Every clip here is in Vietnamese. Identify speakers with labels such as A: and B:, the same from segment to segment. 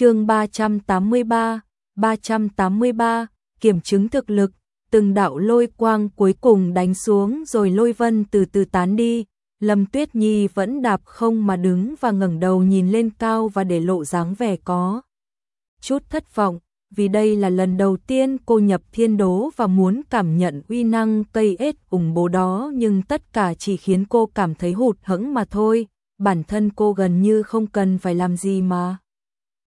A: chương 383, 383, kiểm chứng thực lực, từng đạo lôi quang cuối cùng đánh xuống rồi lôi vân từ từ tán đi. Lâm Tuyết Nhi vẫn đạp không mà đứng và ngẩng đầu nhìn lên cao và để lộ dáng vẻ có. Chút thất vọng, vì đây là lần đầu tiên cô nhập thiên đố và muốn cảm nhận uy năng cây ết ủng bố đó nhưng tất cả chỉ khiến cô cảm thấy hụt hẫng mà thôi, bản thân cô gần như không cần phải làm gì mà.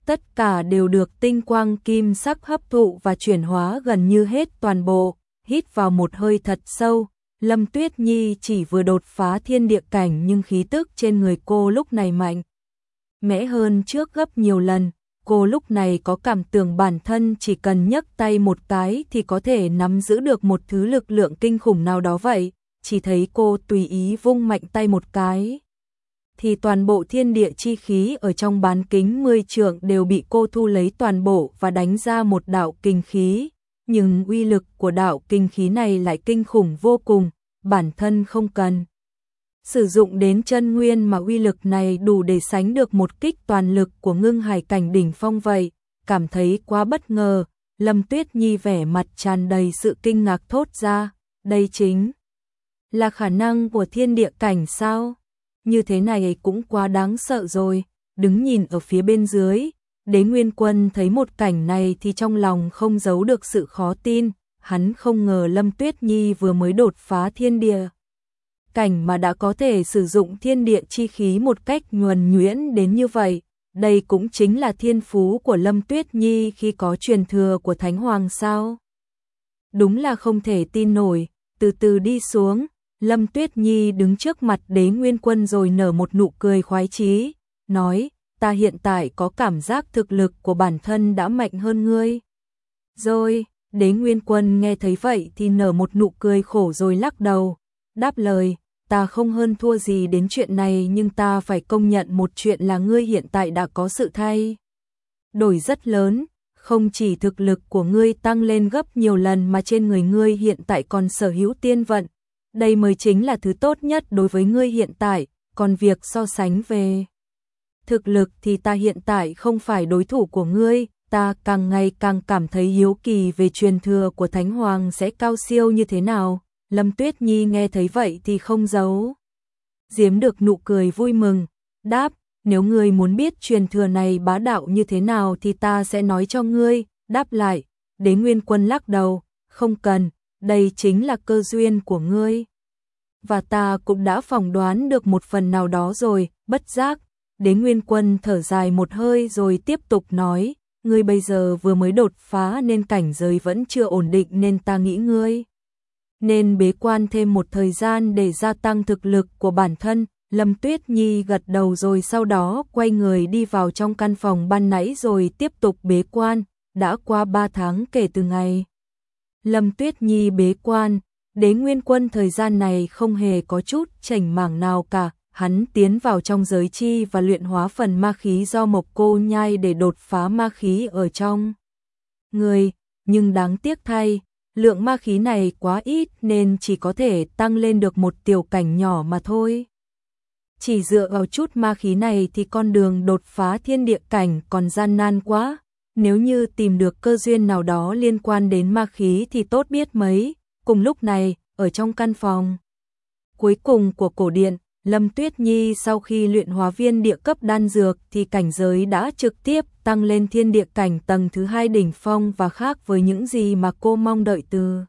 A: Tất cả đều được tinh quang kim sắc hấp thụ và chuyển hóa gần như hết toàn bộ, hít vào một hơi thật sâu. Lâm Tuyết Nhi chỉ vừa đột phá thiên địa cảnh nhưng khí tức trên người cô lúc này mạnh. Mẽ hơn trước gấp nhiều lần, cô lúc này có cảm tưởng bản thân chỉ cần nhấc tay một cái thì có thể nắm giữ được một thứ lực lượng kinh khủng nào đó vậy, chỉ thấy cô tùy ý vung mạnh tay một cái. Thì toàn bộ thiên địa chi khí ở trong bán kính 10 trượng đều bị cô thu lấy toàn bộ và đánh ra một đạo kinh khí. Nhưng uy lực của đạo kinh khí này lại kinh khủng vô cùng, bản thân không cần sử dụng đến chân nguyên mà uy lực này đủ để sánh được một kích toàn lực của ngưng hải cảnh đỉnh phong vậy, cảm thấy quá bất ngờ, Lâm Tuyết Nhi vẻ mặt tràn đầy sự kinh ngạc thốt ra, đây chính là khả năng của thiên địa cảnh sao? Như thế này cũng quá đáng sợ rồi, đứng nhìn ở phía bên dưới, đế nguyên quân thấy một cảnh này thì trong lòng không giấu được sự khó tin, hắn không ngờ Lâm Tuyết Nhi vừa mới đột phá thiên địa cảnh mà đã có thể sử dụng thiên địa chi khí một cách nhuần nhuyễn đến như vậy. Đây cũng chính là thiên phú của Lâm Tuyết Nhi khi có truyền thừa của Thánh Hoàng sao. Đúng là không thể tin nổi, từ từ đi xuống, Lâm Tuyết Nhi đứng trước mặt đế nguyên quân rồi nở một nụ cười khoái chí, nói, ta hiện tại có cảm giác thực lực của bản thân đã mạnh hơn ngươi. Rồi, đế nguyên quân nghe thấy vậy thì nở một nụ cười khổ rồi lắc đầu, đáp lời, ta không hơn thua gì đến chuyện này nhưng ta phải công nhận một chuyện là ngươi hiện tại đã có sự thay. Đổi rất lớn, không chỉ thực lực của ngươi tăng lên gấp nhiều lần mà trên người ngươi hiện tại còn sở hữu tiên vận. Đây mới chính là thứ tốt nhất đối với ngươi hiện tại, còn việc so sánh về thực lực thì ta hiện tại không phải đối thủ của ngươi, ta càng ngày càng cảm thấy hiếu kỳ về truyền thừa của Thánh Hoàng sẽ cao siêu như thế nào. Lâm Tuyết Nhi nghe thấy vậy thì không giấu. Diếm được nụ cười vui mừng, đáp, nếu ngươi muốn biết truyền thừa này bá đạo như thế nào thì ta sẽ nói cho ngươi, đáp lại, đế nguyên quân lắc đầu, không cần, đây chính là cơ duyên của ngươi. Và ta cũng đã phỏng đoán được một phần nào đó rồi, bất giác, đế nguyên quân thở dài một hơi rồi tiếp tục nói, ngươi bây giờ vừa mới đột phá nên cảnh giới vẫn chưa ổn định nên ta nghĩ ngươi nên bế quan thêm một thời gian để gia tăng thực lực của bản thân. Lâm Tuyết Nhi gật đầu rồi sau đó quay người đi vào trong căn phòng ban nãy rồi tiếp tục bế quan, đã qua 3 tháng kể từ ngày. Lâm Tuyết Nhi bế quan, đế nguyên quân thời gian này không hề có chút chảnh mảng nào cả, hắn tiến vào trong giới chi và luyện hóa phần ma khí do mộc cô nhai để đột phá ma khí ở trong người, nhưng đáng tiếc thay, lượng ma khí này quá ít nên chỉ có thể tăng lên được một tiểu cảnh nhỏ mà thôi. Chỉ dựa vào chút ma khí này thì con đường đột phá thiên địa cảnh còn gian nan quá, nếu như tìm được cơ duyên nào đó liên quan đến ma khí thì tốt biết mấy. Cùng lúc này, ở trong căn phòng cuối cùng của cổ điện, Lâm Tuyết Nhi sau khi luyện hóa viên địa cấp đan dược thì cảnh giới đã trực tiếp tăng lên thiên địa cảnh tầng thứ hai đỉnh phong và khác với những gì mà cô mong đợi từ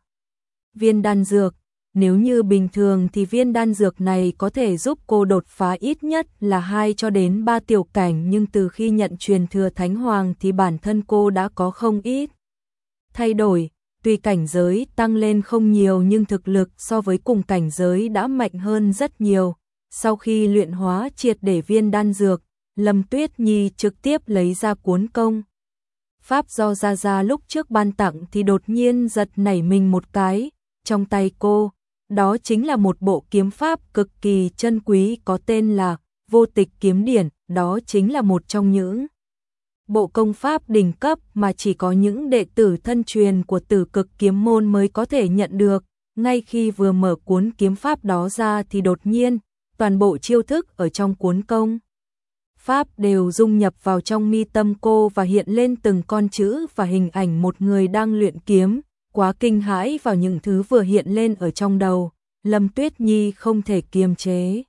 A: viên đan dược. Nếu như bình thường thì viên đan dược này có thể giúp cô đột phá ít nhất là 2 cho đến 3 tiểu cảnh nhưng từ khi nhận truyền thừa Thánh Hoàng thì bản thân cô đã có không ít thay đổi. Tuy cảnh giới tăng lên không nhiều nhưng thực lực so với cùng cảnh giới đã mạnh hơn rất nhiều. Sau khi luyện hóa triệt để viên đan dược, Lâm Tuyết Nhi trực tiếp lấy ra cuốn công. Pháp do Gia Gia lúc trước ban tặng thì đột nhiên giật nảy mình một cái, trong tay cô, đó chính là một bộ kiếm pháp cực kỳ chân quý có tên là Vô Tịch Kiếm Điển, đó chính là một trong những bộ công pháp đỉnh cấp mà chỉ có những đệ tử thân truyền của tử cực kiếm môn mới có thể nhận được. Ngay khi vừa mở cuốn kiếm pháp đó ra thì đột nhiên, toàn bộ chiêu thức ở trong cuốn công pháp đều dung nhập vào trong mi tâm cô và hiện lên từng con chữ và hình ảnh một người đang luyện kiếm, quá kinh hãi vào những thứ vừa hiện lên ở trong đầu, Lâm Tuyết Nhi không thể kiềm chế.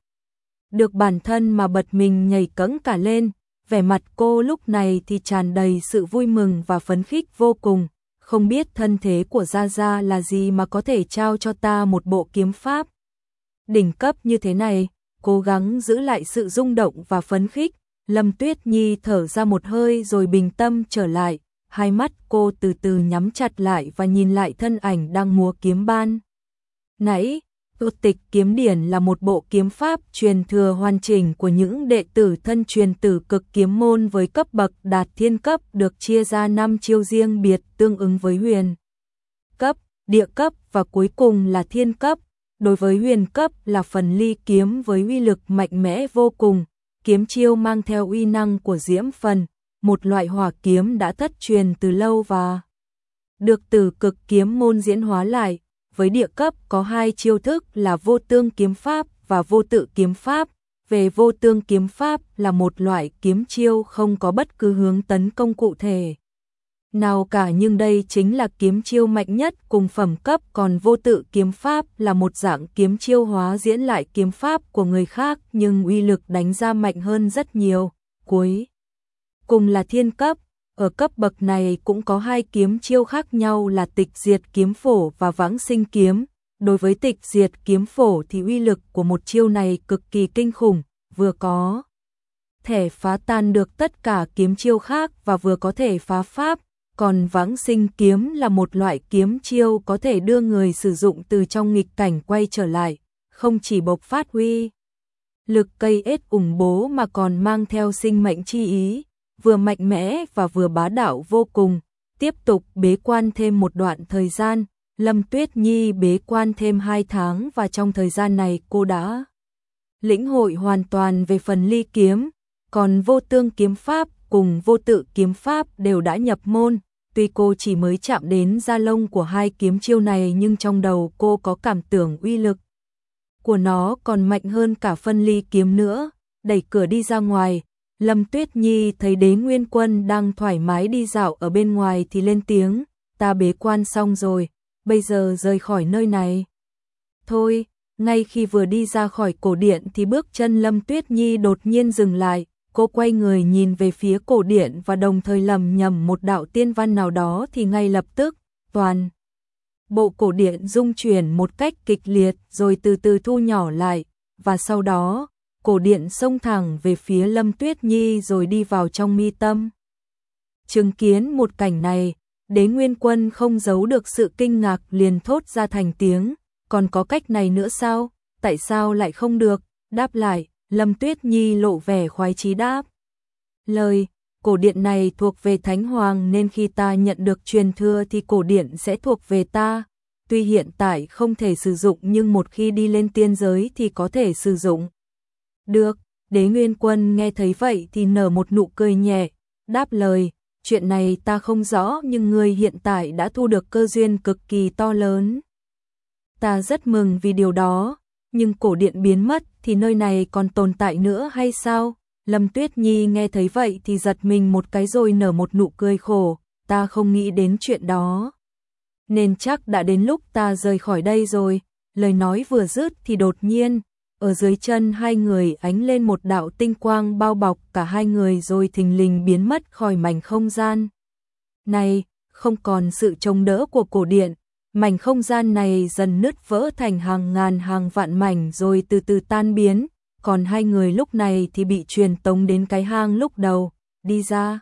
A: Được bản thân mà bật mình nhảy cẫng cả lên, vẻ mặt cô lúc này thì tràn đầy sự vui mừng và phấn khích vô cùng, không biết thân thế của Gia Gia là gì mà có thể trao cho ta một bộ kiếm pháp. Đỉnh cấp như thế này, cố gắng giữ lại sự rung động và phấn khích, Lâm Tuyết Nhi thở ra một hơi rồi bình tâm trở lại, hai mắt cô từ từ nhắm chặt lại và nhìn lại thân ảnh đang múa kiếm ban. Nãy, Tô tịch kiếm điển là một bộ kiếm pháp truyền thừa hoàn chỉnh của những đệ tử thân truyền tử cực kiếm môn với cấp bậc đạt thiên cấp được chia ra 5 chiêu riêng biệt tương ứng với huyền cấp, địa cấp và cuối cùng là thiên cấp. Đối với huyền cấp là phần ly kiếm với uy lực mạnh mẽ vô cùng, kiếm chiêu mang theo uy năng của diễm phần, một loại hỏa kiếm đã thất truyền từ lâu và được từ cực kiếm môn diễn hóa lại với địa cấp có hai chiêu thức là vô tương kiếm pháp và vô tự kiếm pháp. Về vô tương kiếm pháp là một loại kiếm chiêu không có bất cứ hướng tấn công cụ thể. Nào cả nhưng đây chính là kiếm chiêu mạnh nhất cùng phẩm cấp, còn vô tự kiếm pháp là một dạng kiếm chiêu hóa diễn lại kiếm pháp của người khác, nhưng uy lực đánh ra mạnh hơn rất nhiều. Cuối cùng là thiên cấp, ở cấp bậc này cũng có hai kiếm chiêu khác nhau là tịch diệt kiếm phổ và vãng sinh kiếm. Đối với tịch diệt kiếm phổ thì uy lực của một chiêu này cực kỳ kinh khủng, vừa có thể phá tan được tất cả kiếm chiêu khác và vừa có thể phá pháp, còn vãng sinh kiếm là một loại kiếm chiêu có thể đưa người sử dụng từ trong nghịch cảnh quay trở lại, không chỉ bộc phát huy lực cây ết ủng bố mà còn mang theo sinh mệnh chi ý, vừa mạnh mẽ và vừa bá đạo vô cùng. Tiếp tục bế quan thêm một đoạn thời gian, Lâm Tuyết Nhi bế quan thêm 2 tháng và trong thời gian này cô đã lĩnh hội hoàn toàn về phần ly kiếm, còn vô tương kiếm pháp cùng vô tự kiếm pháp đều đã nhập môn. Tuy cô chỉ mới chạm đến da lông của hai kiếm chiêu này nhưng trong đầu cô có cảm tưởng uy lực của nó còn mạnh hơn cả phân ly kiếm nữa. Đẩy cửa đi ra ngoài, Lâm Tuyết Nhi thấy đế nguyên quân đang thoải mái đi dạo ở bên ngoài thì lên tiếng, ta bế quan xong rồi, bây giờ rời khỏi nơi này. Thôi, ngay khi vừa đi ra khỏi cổ điện thì bước chân Lâm Tuyết Nhi đột nhiên dừng lại, cô quay người nhìn về phía cổ điện và đồng thời lầm nhầm một đạo tiên văn nào đó thì ngay lập tức, toàn. Bộ cổ điện rung chuyển một cách kịch liệt rồi từ từ thu nhỏ lại, và sau đó, cổ điện xông thẳng về phía Lâm Tuyết Nhi rồi đi vào trong mi tâm. Chứng kiến một cảnh này, đế nguyên quân không giấu được sự kinh ngạc liền thốt ra thành tiếng, còn có cách này nữa sao, tại sao lại không được, đáp lại, Lâm Tuyết Nhi lộ vẻ khoái chí đáp. Lời, cổ điện này thuộc về Thánh Hoàng nên khi ta nhận được truyền thừa thì cổ điện sẽ thuộc về ta, tuy hiện tại không thể sử dụng nhưng một khi đi lên tiên giới thì có thể sử dụng. Được, đế nguyên quân nghe thấy vậy thì nở một nụ cười nhẹ, đáp lời, chuyện này ta không rõ nhưng người hiện tại đã thu được cơ duyên cực kỳ to lớn. Ta rất mừng vì điều đó, nhưng cổ điện biến mất thì nơi này còn tồn tại nữa hay sao? Lâm Tuyết Nhi nghe thấy vậy thì giật mình một cái rồi nở một nụ cười khổ, ta không nghĩ đến chuyện đó. Nên chắc đã đến lúc ta rời khỏi đây rồi, lời nói vừa dứt thì đột nhiên, ở dưới chân hai người ánh lên một đạo tinh quang bao bọc cả hai người rồi thình lình biến mất khỏi mảnh không gian. Này, không còn sự chống đỡ của cổ điện, mảnh không gian này dần nứt vỡ thành hàng ngàn hàng vạn mảnh rồi từ từ tan biến, còn hai người lúc này thì bị truyền tống đến cái hang lúc đầu, đi ra.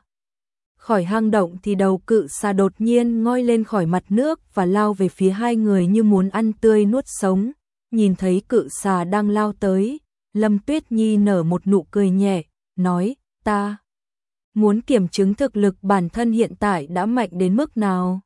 A: Khỏi hang động thì đầu cự xà đột nhiên ngoi lên khỏi mặt nước và lao về phía hai người như muốn ăn tươi nuốt sống nhìn thấy cự xà đang lao tới, Lâm Tuyết Nhi nở một nụ cười nhẹ, nói, ta muốn kiểm chứng thực lực bản thân hiện tại đã mạnh đến mức nào.